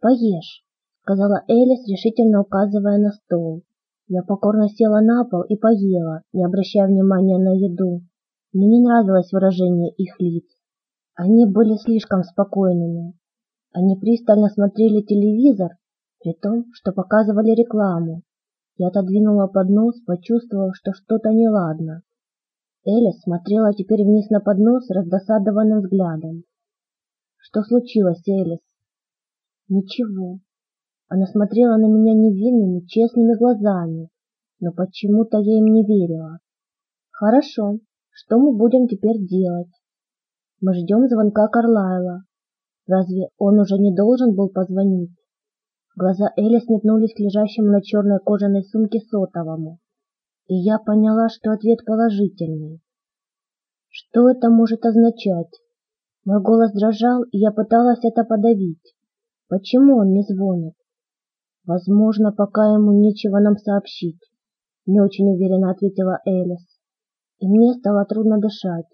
«Поешь», — сказала Элис, решительно указывая на стол. Я покорно села на пол и поела, не обращая внимания на еду. Мне не нравилось выражение их лиц. Они были слишком спокойными. Они пристально смотрели телевизор, при том, что показывали рекламу. Я отодвинула поднос, почувствовав, что что-то неладно. Элис смотрела теперь вниз на поднос раздосадованным взглядом. «Что случилось, Элис?» «Ничего». Она смотрела на меня невинными, честными глазами, но почему-то я им не верила. «Хорошо, что мы будем теперь делать?» «Мы ждем звонка Карлайла. Разве он уже не должен был позвонить?» Глаза Элис метнулись к лежащему на черной кожаной сумке сотовому, и я поняла, что ответ положительный. Что это может означать? Мой голос дрожал, и я пыталась это подавить. Почему он не звонит? Возможно, пока ему нечего нам сообщить, не очень уверенно ответила Элис. И мне стало трудно дышать.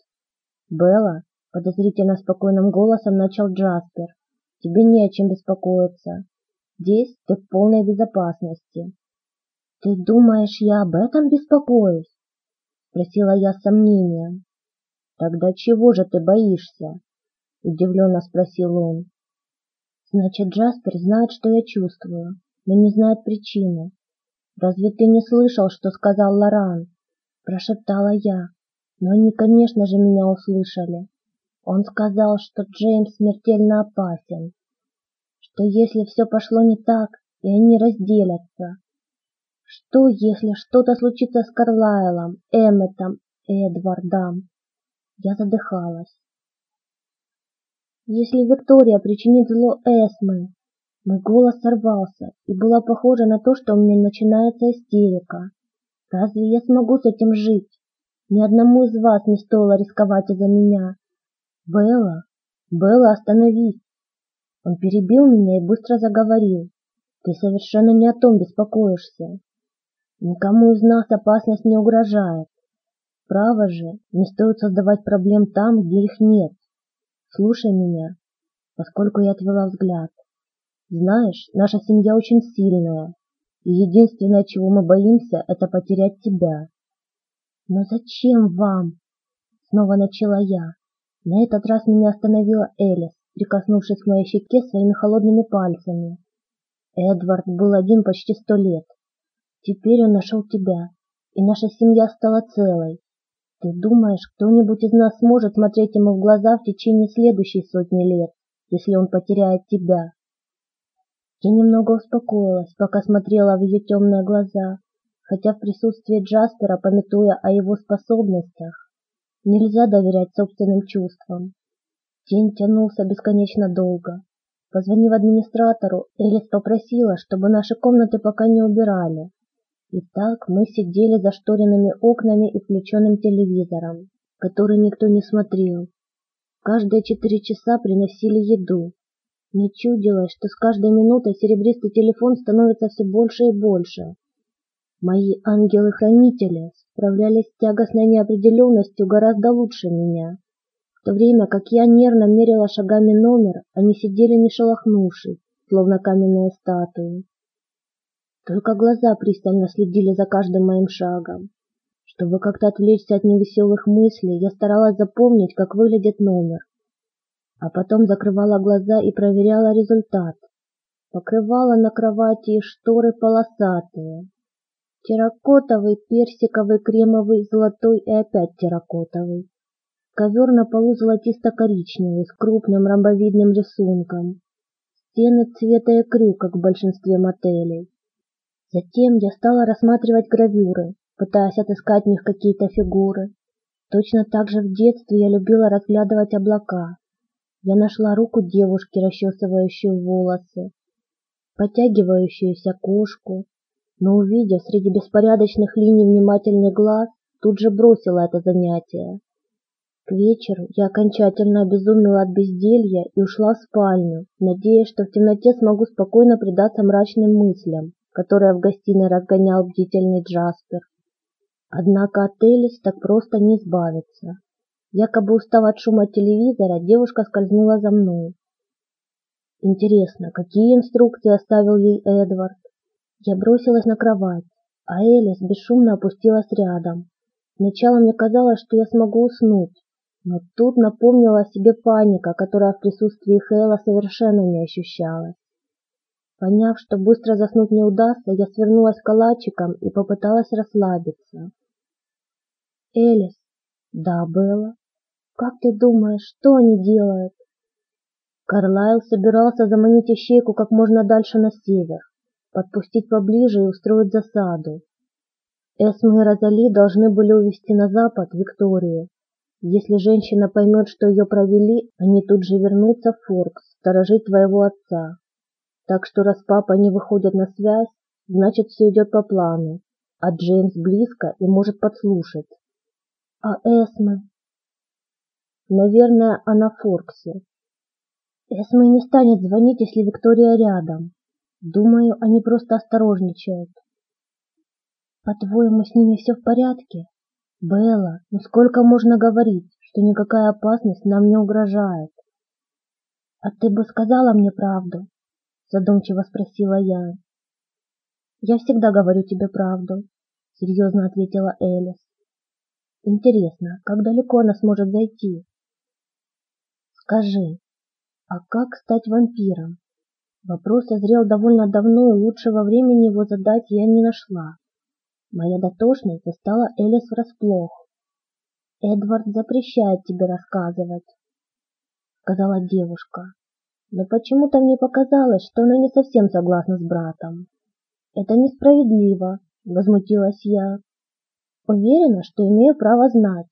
Белла, подозрительно спокойным голосом начал Джаспер. Тебе не о чем беспокоиться. Здесь ты в полной безопасности. Ты думаешь, я об этом беспокоюсь? Спросила я с сомнением. Тогда чего же ты боишься? Удивленно спросил он. Значит, Джаспер знает, что я чувствую, но не знает причины. Разве ты не слышал, что сказал Лоран? Прошептала я. Но они, конечно же, меня услышали. Он сказал, что Джеймс смертельно опасен, что если все пошло не так, и они разделятся, что если что-то случится с Карлайлом, Эмметом, Эдвардом? Я задыхалась. Если Виктория причинит зло Эсме, мой голос сорвался, и было похоже на то, что у меня начинается истерика. Разве я смогу с этим жить? Ни одному из вас не стоило рисковать из-за меня. Белла, Белла, остановись. Он перебил меня и быстро заговорил. Ты совершенно не о том беспокоишься. Никому из нас опасность не угрожает. Право же, не стоит создавать проблем там, где их нет. Слушай меня, поскольку я отвела взгляд. Знаешь, наша семья очень сильная, и единственное, чего мы боимся, это потерять тебя. Но зачем вам? Снова начала я. На этот раз меня остановила Элис, прикоснувшись к моей щеке своими холодными пальцами. Эдвард был один почти сто лет. Теперь он нашел тебя, и наша семья стала целой. Ты думаешь, кто-нибудь из нас сможет смотреть ему в глаза в течение следующей сотни лет, если он потеряет тебя? Я немного успокоилась, пока смотрела в ее темные глаза, хотя в присутствии Джаспера, пометуя о его способностях, нельзя доверять собственным чувствам. День тянулся бесконечно долго. Позвонив администратору, Элис попросила, чтобы наши комнаты пока не убирали. И так мы сидели за шторенными окнами и включенным телевизором, который никто не смотрел. Каждые четыре часа приносили еду. Мне чудилось, что с каждой минутой серебристый телефон становится все больше и больше. Мои ангелы-хранители справлялись с тягостной неопределенностью гораздо лучше меня. В то время как я нервно мерила шагами номер, они сидели не шелохнувшись, словно каменные статуи. Только глаза пристально следили за каждым моим шагом. Чтобы как-то отвлечься от невеселых мыслей, я старалась запомнить, как выглядит номер. А потом закрывала глаза и проверяла результат. Покрывала на кровати шторы полосатые. Терракотовый, персиковый, кремовый, золотой и опять терракотовый. Ковер на полу золотисто-коричневый, с крупным ромбовидным рисунком. Стены цвета икрю, как в большинстве мотелей. Затем я стала рассматривать гравюры, пытаясь отыскать в них какие-то фигуры. Точно так же в детстве я любила разглядывать облака. Я нашла руку девушки, расчесывающую волосы, потягивающуюся кошку, но увидев среди беспорядочных линий внимательный глаз, тут же бросила это занятие. К вечеру я окончательно обезумела от безделья и ушла в спальню, надеясь, что в темноте смогу спокойно предаться мрачным мыслям, которые в гостиной разгонял бдительный Джаспер. Однако от Элис так просто не избавиться. Якобы устав от шума телевизора, девушка скользнула за мной. Интересно, какие инструкции оставил ей Эдвард? Я бросилась на кровать, а Элис бесшумно опустилась рядом. Сначала мне казалось, что я смогу уснуть, но тут напомнила о себе паника, которая в присутствии Хейла совершенно не ощущалась. Поняв, что быстро заснуть не удастся, я свернулась калачиком и попыталась расслабиться. Элис. Да, Белла. Как ты думаешь, что они делают? Карлайл собирался заманить ищейку как можно дальше на север, подпустить поближе и устроить засаду. Эсме и Розали должны были увезти на запад Викторию. Если женщина поймет, что ее провели, они тут же вернутся в Форкс, сторожить твоего отца. Так что раз папа не выходит на связь, значит все идет по плану, а Джеймс близко и может подслушать. А Эсме? Наверное, она в Форксе. Эсме не станет звонить, если Виктория рядом. Думаю, они просто осторожничают. По-твоему, с ними все в порядке? Белла, ну сколько можно говорить, что никакая опасность нам не угрожает? А ты бы сказала мне правду? Задумчиво спросила я. Я всегда говорю тебе правду, серьезно ответила Элис. Интересно, как далеко она сможет зайти? Скажи, а как стать вампиром? Вопрос созрел довольно давно, и лучшего времени его задать я не нашла. Моя дотошность застала Элис врасплох. «Эдвард запрещает тебе рассказывать», — сказала девушка. Но почему-то мне показалось, что она не совсем согласна с братом. «Это несправедливо», — возмутилась я. Уверена, что имею право знать.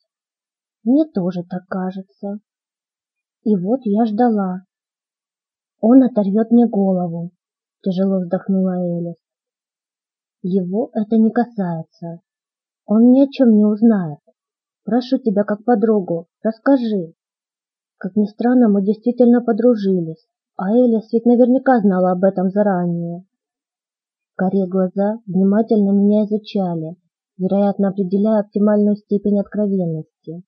Мне тоже так кажется. И вот я ждала. Он оторвет мне голову, тяжело вздохнула Элис. Его это не касается. Он ни о чем не узнает. Прошу тебя как подругу, расскажи. Как ни странно, мы действительно подружились, а Элис ведь наверняка знала об этом заранее. Коре глаза внимательно меня изучали, вероятно, определяя оптимальную степень откровенности.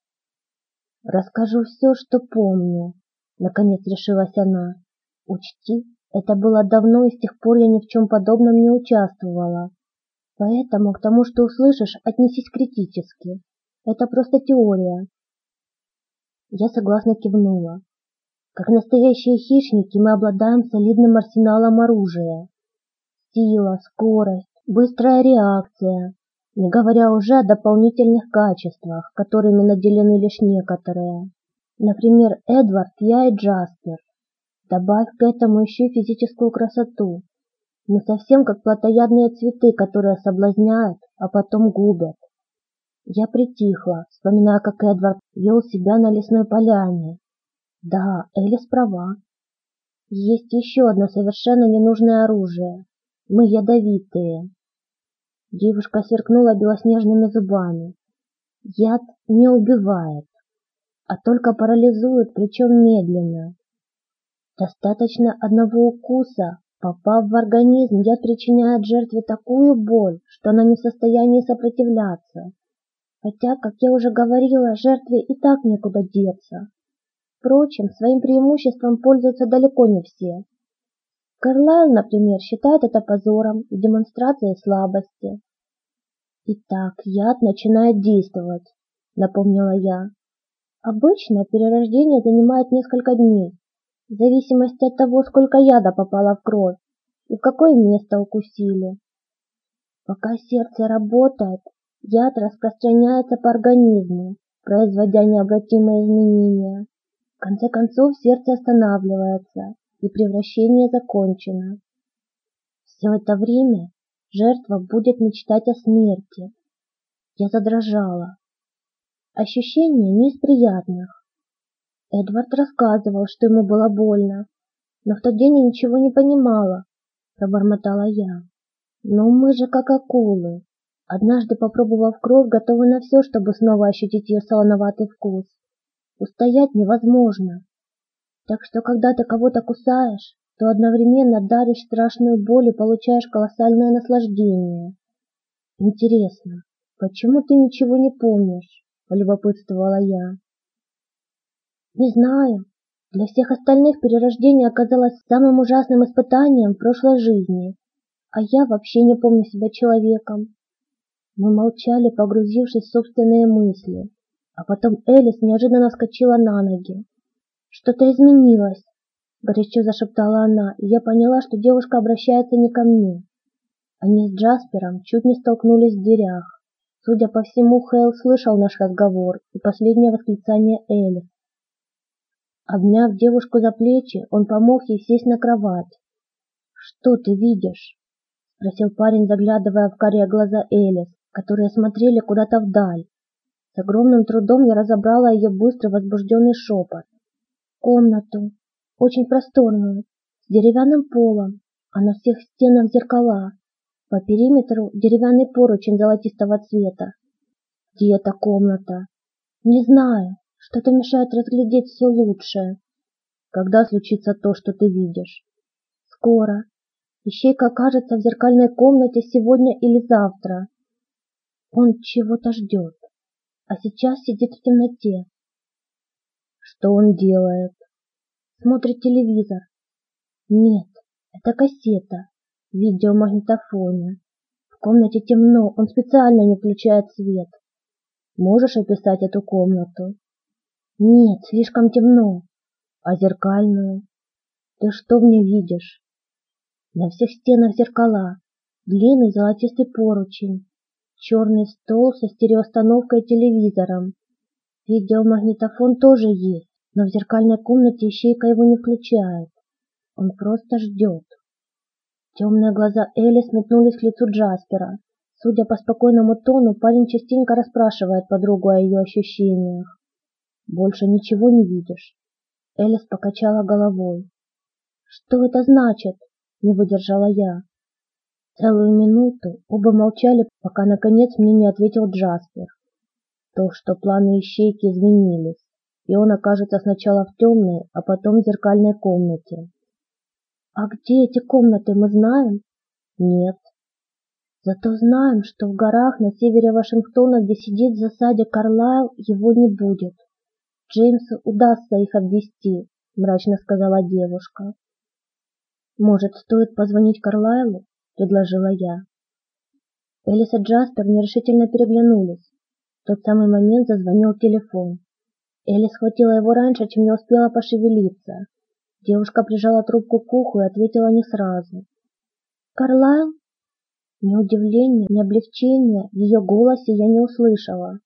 «Расскажу все, что помню», — наконец решилась она. «Учти, это было давно, и с тех пор я ни в чем подобном не участвовала. Поэтому к тому, что услышишь, отнесись критически. Это просто теория». Я согласно кивнула. Как настоящие хищники мы обладаем солидным арсеналом оружия. Сила, скорость, быстрая реакция, не говоря уже о дополнительных качествах, которыми наделены лишь некоторые. Например, Эдвард, я и Джаспер. Добавь к этому еще физическую красоту. Мы совсем как плотоядные цветы, которые соблазняют, а потом губят. Я притихла, вспоминая, как Эдвард вел себя на лесной поляне. Да, Элис права. Есть еще одно совершенно ненужное оружие. Мы ядовитые. Девушка сверкнула белоснежными зубами. Яд не убивает, а только парализует, причем медленно. Достаточно одного укуса, попав в организм, яд причиняет жертве такую боль, что она не в состоянии сопротивляться. Хотя, как я уже говорила, жертве и так некуда деться. Впрочем, своим преимуществом пользуются далеко не все. Карлайл, например, считает это позором и демонстрацией слабости. Итак, яд начинает действовать, напомнила я. Обычно перерождение занимает несколько дней, в зависимости от того, сколько яда попало в кровь и в какое место укусили. Пока сердце работает, яд распространяется по организму, производя необратимые изменения. В конце концов сердце останавливается, и превращение закончено. Все это время жертва будет мечтать о смерти. Я задрожала. Ощущение не из приятных. Эдвард рассказывал, что ему было больно, но в тот день я ничего не понимала, пробормотала я. Но мы же как акулы. Однажды попробовав кровь, готовы на все, чтобы снова ощутить ее солоноватый вкус. Устоять невозможно. Так что когда ты кого-то кусаешь, то одновременно даришь страшную боль и получаешь колоссальное наслаждение. Интересно, почему ты ничего не помнишь? полюбопытствовала я. Не знаю, Для всех остальных перерождение оказалось самым ужасным испытанием в прошлой жизни, а я вообще не помню себя человеком. Мы молчали, погрузившись в собственные мысли, а потом Элис неожиданно вскочила на ноги. «Что-то изменилось», — горячо зашептала она, и я поняла, что девушка обращается не ко мне. Они с Джаспером чуть не столкнулись в дверях. Судя по всему, Хейл слышал наш разговор и последнее восклицание Элис. Обняв девушку за плечи, он помог ей сесть на кровать. «Что ты видишь?» — спросил парень, заглядывая в карие глаза Элис, которые смотрели куда-то вдаль. С огромным трудом я разобрала ее быстрый возбужденный шепот. Комнату, очень просторную, с деревянным полом, а на всех стенах зеркала. По периметру деревянный поручень золотистого цвета. Где эта комната? Не знаю. Что-то мешает разглядеть все лучше. Когда случится то, что ты видишь? Скоро. Ищейка окажется в зеркальной комнате сегодня или завтра. Он чего-то ждет, а сейчас сидит в темноте. Что он делает? Смотрит телевизор. Нет, это кассета, видеомагнитофоне. В комнате темно, он специально не включает свет. Можешь описать эту комнату? Нет, слишком темно. А зеркальную? Ты что в ней видишь? На всех стенах зеркала, длинный золотистый поручень, черный стол со стереоустановкой и телевизором. Видеомагнитофон тоже есть, но в зеркальной комнате ищейка его не включает. Он просто ждет. Темные глаза Элли сметнулись к лицу Джаспера. Судя по спокойному тону, парень частенько расспрашивает подругу о ее ощущениях. Больше ничего не видишь. Элис покачала головой. Что это значит? Не выдержала я. Целую минуту оба молчали, пока наконец мне не ответил Джаспер. То, что планы ищейки изменились, и он окажется сначала в темной, а потом в зеркальной комнате. А где эти комнаты, мы знаем? Нет. Зато знаем, что в горах на севере Вашингтона, где сидит в засаде Карлайл, его не будет. Джеймсу удастся их обвести, мрачно сказала девушка. Может, стоит позвонить Карлайлу? предложила я. Элис и Джаспер нерешительно переглянулись. В тот самый момент зазвонил телефон. Элис схватила его раньше, чем я успела пошевелиться. Девушка прижала трубку к уху и ответила не сразу. «Карлайл?» Ни удивления, ни облегчения в ее голосе я не услышала.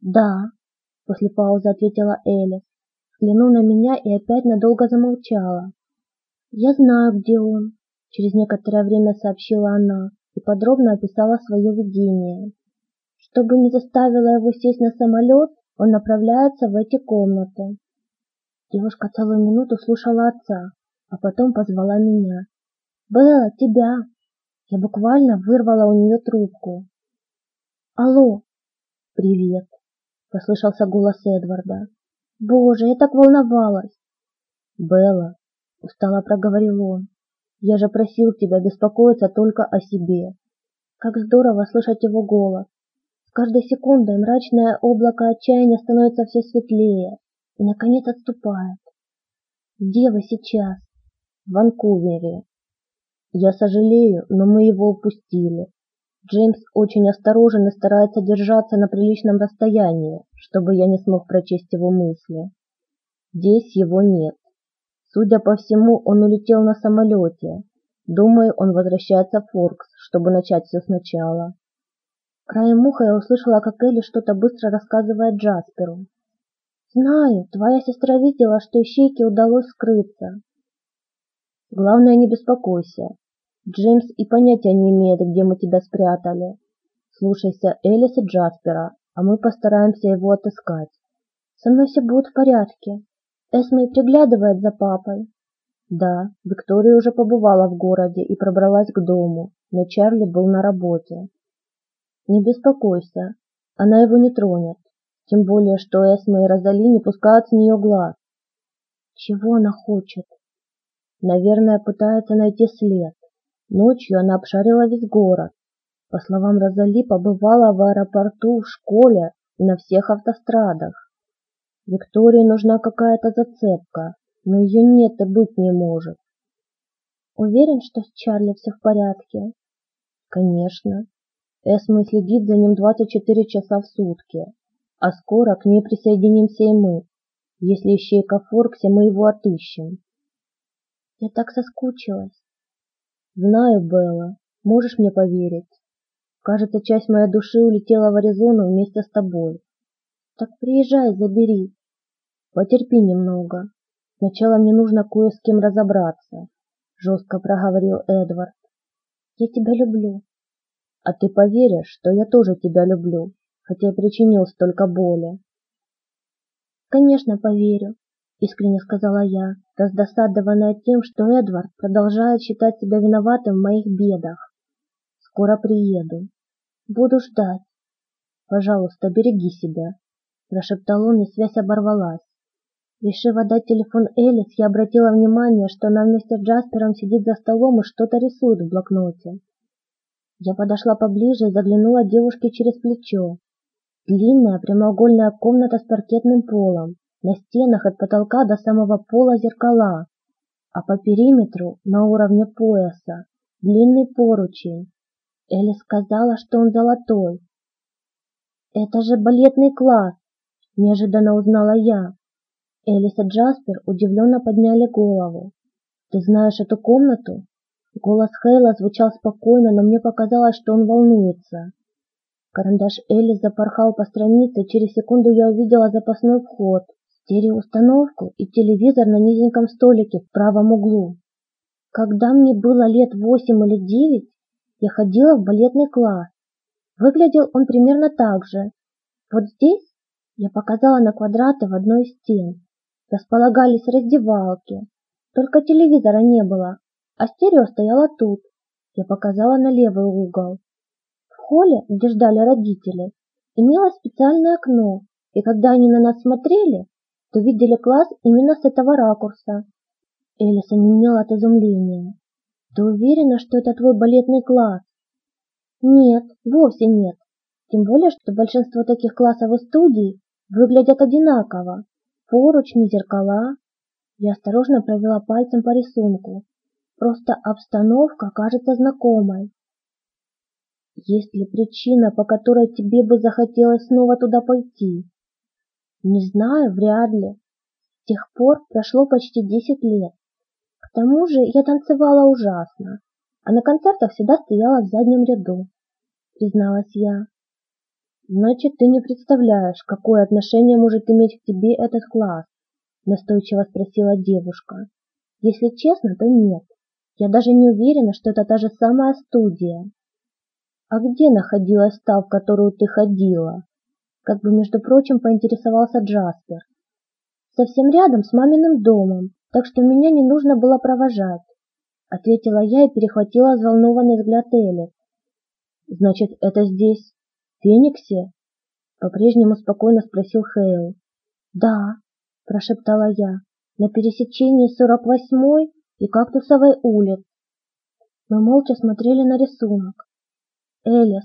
«Да», После паузы ответила Элис, взглянув на меня и опять надолго замолчала. «Я знаю, где он», — через некоторое время сообщила она и подробно описала свое видение. Чтобы не заставило его сесть на самолет, он направляется в эти комнаты. Девушка целую минуту слушала отца, а потом позвала меня. «Белла, тебя!» Я буквально вырвала у нее трубку. «Алло!» «Привет!» — послышался голос Эдварда. «Боже, я так волновалась!» «Белла!» — устало проговорил он. «Я же просил тебя беспокоиться только о себе!» Как здорово слышать его голос! С каждой секундой мрачное облако отчаяния становится все светлее и, наконец, отступает. «Где вы сейчас?» «В Ванкувере!» «Я сожалею, но мы его упустили. Джеймс очень осторожен и старается держаться на приличном расстоянии, чтобы я не смог прочесть его мысли. Здесь его нет. Судя по всему, он улетел на самолете. Думаю, он возвращается в Форкс, чтобы начать все сначала. Краем уха я услышала, как Элли что-то быстро рассказывает Джасперу. «Знаю, твоя сестра видела, что ищейке удалось скрыться». «Главное, не беспокойся. Джеймс и понятия не имеет, где мы тебя спрятали. Слушайся Элиса Джаспера, а мы постараемся его отыскать. Со мной все будет в порядке. Эсме приглядывает за папой. Да, Виктория уже побывала в городе и пробралась к дому, но Чарли был на работе. Не беспокойся, она его не тронет. Тем более, что Эсме и Розали не пускают с нее глаз. Чего она хочет? Наверное, пытается найти след. Ночью она обшарила весь город. По словам Розали, побывала в аэропорту, в школе и на всех автострадах. Виктории нужна какая-то зацепка, но ее нет и быть не может. Уверен, что с Чарли все в порядке? Конечно. Эсма следит за ним 24 часа в сутки, а скоро к ней присоединимся и мы. Если ищейка Форксе, мы его отыщем. Я так соскучилась. Знаю, Белла, можешь мне поверить. Кажется, часть моей души улетела в Аризону вместе с тобой. Так приезжай, забери. Потерпи немного. Сначала мне нужно кое с кем разобраться, жестко проговорил Эдвард. Я тебя люблю. А ты поверишь, что я тоже тебя люблю, хотя и причинил столько боли. Конечно, поверю, искренне сказала я, раздосадованная тем, что Эдвард продолжает считать себя виноватым в моих бедах. Скоро приеду. Буду ждать. Пожалуйста, береги себя, прошептал он, и связь оборвалась. Решив отдать телефон Элис, я обратила внимание, что она вместе с Джаспером сидит за столом и что-то рисует в блокноте. Я подошла поближе и заглянула девушке через плечо. Длинная прямоугольная комната с паркетным полом, на стенах от потолка до самого пола зеркала, а по периметру, на уровне пояса, длинный поручень. Элли сказала, что он золотой. «Это же балетный класс!» – неожиданно узнала я. Элис и Джаспер удивленно подняли голову. «Ты знаешь эту комнату?» Голос Хейла звучал спокойно, но мне показалось, что он волнуется. Карандаш Элли запорхал по странице, через секунду я увидела запасной вход, стереоустановку и телевизор на низеньком столике в правом углу. Когда мне было лет восемь или девять, я ходила в балетный класс. Выглядел он примерно так же. Вот здесь я показала на квадраты в одной из стен. Располагались раздевалки. Только телевизора не было, а стерео стояло тут. Я показала на левый угол. В холле, где ждали родители, имелось специальное окно, и когда они на нас смотрели, то видели класс именно с этого ракурса. Элиса не имела от изумления. «Ты уверена, что это твой балетный класс?» «Нет, вовсе нет. Тем более, что большинство таких классов и студий выглядят одинаково. Поручни, зеркала». Я осторожно провела пальцем по рисунку. Просто обстановка кажется знакомой. Есть ли причина, по которой тебе бы захотелось снова туда пойти? Не знаю, вряд ли. С тех пор прошло почти десять лет. К тому же я танцевала ужасно, а на концертах всегда стояла в заднем ряду, призналась я. Значит, ты не представляешь, какое отношение может иметь к тебе этот класс, настойчиво спросила девушка. Если честно, то нет. Я даже не уверена, что это та же самая студия. А где находилась та, в которую ты ходила? как бы, между прочим, поинтересовался Джаспер. Совсем рядом с маминым домом, так что меня не нужно было провожать, ответила я и перехватила взволнованный взгляд Элли. Значит, это здесь, Фениксе? По-прежнему спокойно спросил Хейл. Да, прошептала я, на пересечении 48-й и Кактусовой улиц. Мы молча смотрели на рисунок. Элис,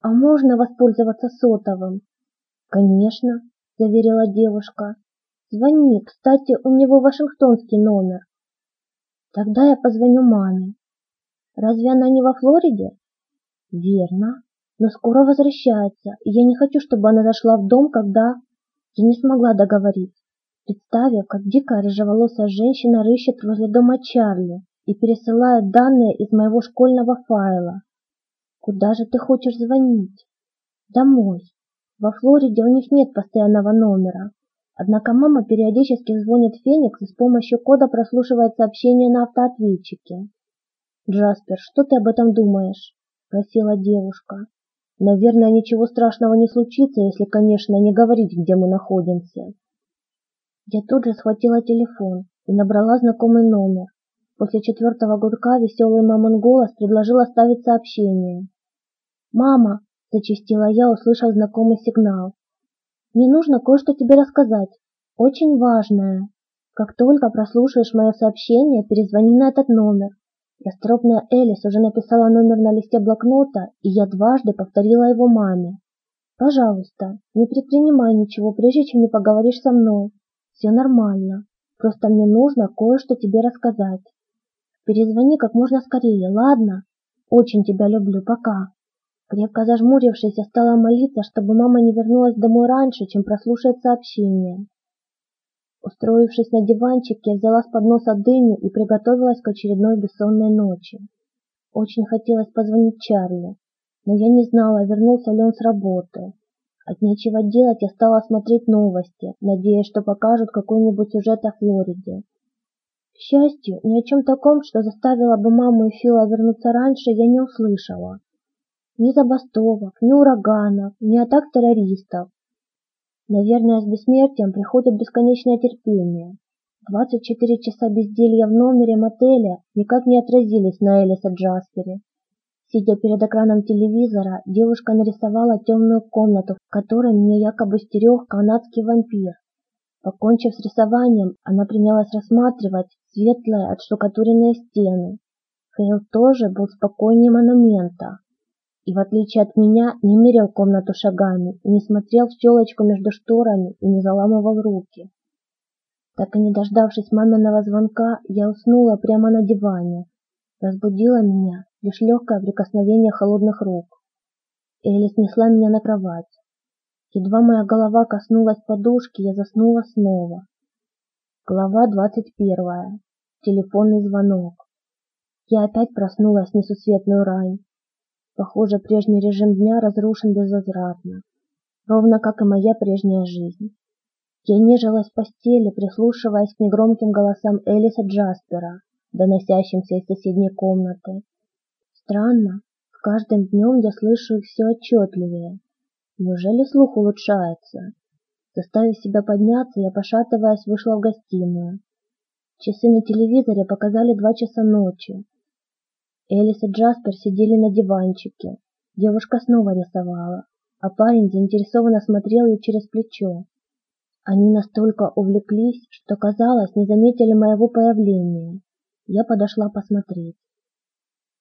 а можно воспользоваться сотовым? «Конечно», — заверила девушка. «Звони, кстати, у него вашингтонский номер». «Тогда я позвоню маме». «Разве она не во Флориде?» «Верно, но скоро возвращается, и я не хочу, чтобы она зашла в дом, когда...» Я не смогла договорить, представив, как дикая рыжеволосая женщина рыщет возле дома Чарли и пересылает данные из моего школьного файла. «Куда же ты хочешь звонить?» «Домой». Во Флориде у них нет постоянного номера. Однако мама периодически звонит Феникс и с помощью кода прослушивает сообщения на автоответчике. «Джаспер, что ты об этом думаешь?» – спросила девушка. «Наверное, ничего страшного не случится, если, конечно, не говорить, где мы находимся». Я тут же схватила телефон и набрала знакомый номер. После четвертого гудка веселый мамин голос предложил оставить сообщение. «Мама, зачастила я, услышав знакомый сигнал. «Мне нужно кое-что тебе рассказать. Очень важное. Как только прослушаешь мое сообщение, перезвони на этот номер». Расторопная Элис уже написала номер на листе блокнота, и я дважды повторила его маме. «Пожалуйста, не предпринимай ничего, прежде чем не поговоришь со мной. Все нормально. Просто мне нужно кое-что тебе рассказать. Перезвони как можно скорее, ладно? Очень тебя люблю, пока. Крепко зажмурившись, я стала молиться, чтобы мама не вернулась домой раньше, чем прослушает сообщение. Устроившись на диванчике, взяла с подноса дыню и приготовилась к очередной бессонной ночи. Очень хотелось позвонить Чарли, но я не знала, вернулся ли он с работы. От нечего делать я стала смотреть новости, надеясь, что покажут какой-нибудь сюжет о Флориде. К счастью, ни о чем таком, что заставило бы маму и Фила вернуться раньше, я не услышала. Ни забастовок, ни ураганов, ни атак террористов, Наверное, с бессмертием приходит бесконечное терпение. 24 часа безделья в номере мотеля никак не отразились на Элиса Джаспере. Сидя перед экраном телевизора, девушка нарисовала темную комнату, в которой меня якобы стерег канадский вампир. Покончив с рисованием, она принялась рассматривать светлые отштукатуренные стены. Хейл тоже был спокойнее монумента и, в отличие от меня, не мерил комнату шагами не смотрел в щелочку между шторами и не заламывал руки. Так и не дождавшись маминого звонка, я уснула прямо на диване. Разбудила меня лишь легкое прикосновение холодных рук. Элли снесла меня на кровать. Едва моя голова коснулась подушки, я заснула снова. Глава двадцать первая. Телефонный звонок. Я опять проснулась несусветную рань. Похоже, прежний режим дня разрушен безвозвратно, ровно как и моя прежняя жизнь. Я нежилась в постели, прислушиваясь к негромким голосам Элиса Джаспера, доносящимся из соседней комнаты. Странно, с каждым днем я слышу их все отчетливее. Неужели слух улучшается? Заставив себя подняться, я, пошатываясь, вышла в гостиную. Часы на телевизоре показали два часа ночи, Элис и Джаспер сидели на диванчике. Девушка снова рисовала, а парень заинтересованно смотрел ей через плечо. Они настолько увлеклись, что, казалось, не заметили моего появления. Я подошла посмотреть.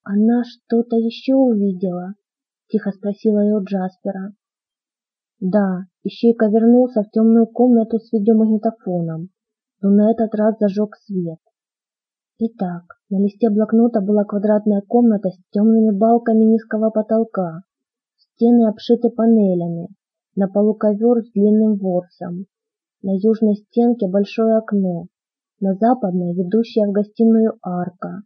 «Она что-то еще увидела?» — тихо спросила ее Джаспера. Да, Ищейка вернулся в темную комнату с видеомагнитофоном, но на этот раз зажег свет. Итак, на листе блокнота была квадратная комната с темными балками низкого потолка. Стены обшиты панелями, на полу ковер с длинным ворсом. На южной стенке большое окно, на западной ведущая в гостиную арка.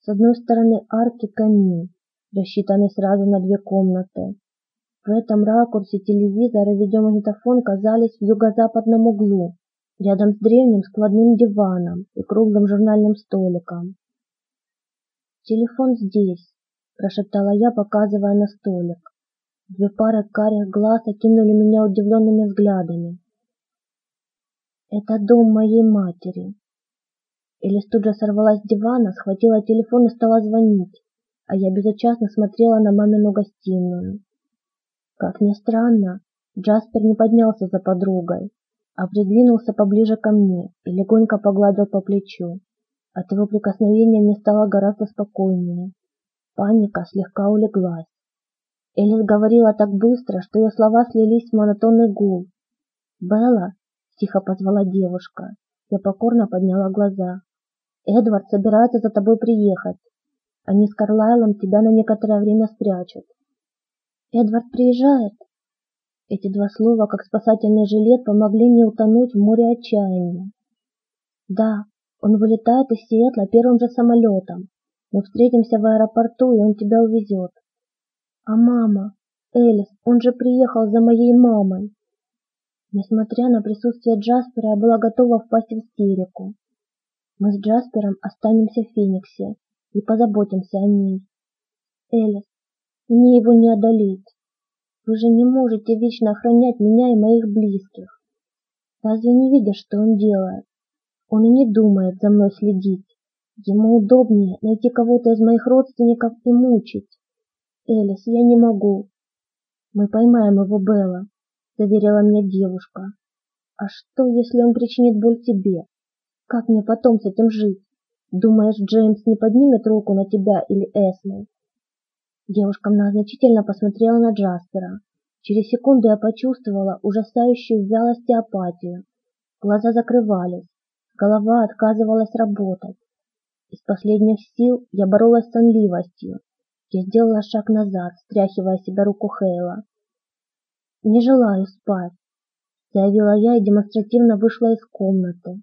С одной стороны арки камин, рассчитанный сразу на две комнаты. В этом ракурсе телевизор и видеомагнитофон казались в юго-западном углу, рядом с древним складным диваном и круглым журнальным столиком. «Телефон здесь», – прошептала я, показывая на столик. Две пары карих глаз окинули меня удивленными взглядами. «Это дом моей матери». Элис тут же сорвалась с дивана, схватила телефон и стала звонить, а я безучастно смотрела на мамину гостиную. Как ни странно, Джаспер не поднялся за подругой, а придвинулся поближе ко мне и легонько погладил по плечу. От его прикосновения мне стало гораздо спокойнее. Паника слегка улеглась. Элис говорила так быстро, что ее слова слились в монотонный гул. «Белла!» – тихо позвала девушка. Я покорно подняла глаза. «Эдвард собирается за тобой приехать. Они с Карлайлом тебя на некоторое время спрячут». «Эдвард приезжает?» Эти два слова, как спасательный жилет, помогли мне утонуть в море отчаяния. Да, он вылетает из Сиэтла первым же самолетом. Мы встретимся в аэропорту, и он тебя увезет. А мама? Элис, он же приехал за моей мамой. Несмотря на присутствие Джаспера, я была готова впасть в истерику. Мы с Джаспером останемся в Фениксе и позаботимся о ней. Элис, мне его не одолеть. Вы же не можете вечно охранять меня и моих близких. Разве не видишь, что он делает? Он и не думает за мной следить. Ему удобнее найти кого-то из моих родственников и мучить. Элис, я не могу. Мы поймаем его, Белла, заверила мне девушка. А что, если он причинит боль тебе? Как мне потом с этим жить? Думаешь, Джеймс не поднимет руку на тебя или Эсме? Девушка многозначительно посмотрела на Джаспера. Через секунду я почувствовала ужасающую вялость и апатию. Глаза закрывались. Голова отказывалась работать. Из последних сил я боролась с сонливостью. Я сделала шаг назад, стряхивая себя руку Хейла. «Не желаю спать», — заявила я и демонстративно вышла из комнаты.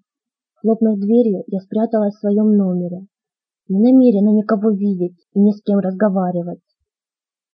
Хлопнув дверью, я спряталась в своем номере. Не намерена никого видеть и ни с кем разговаривать.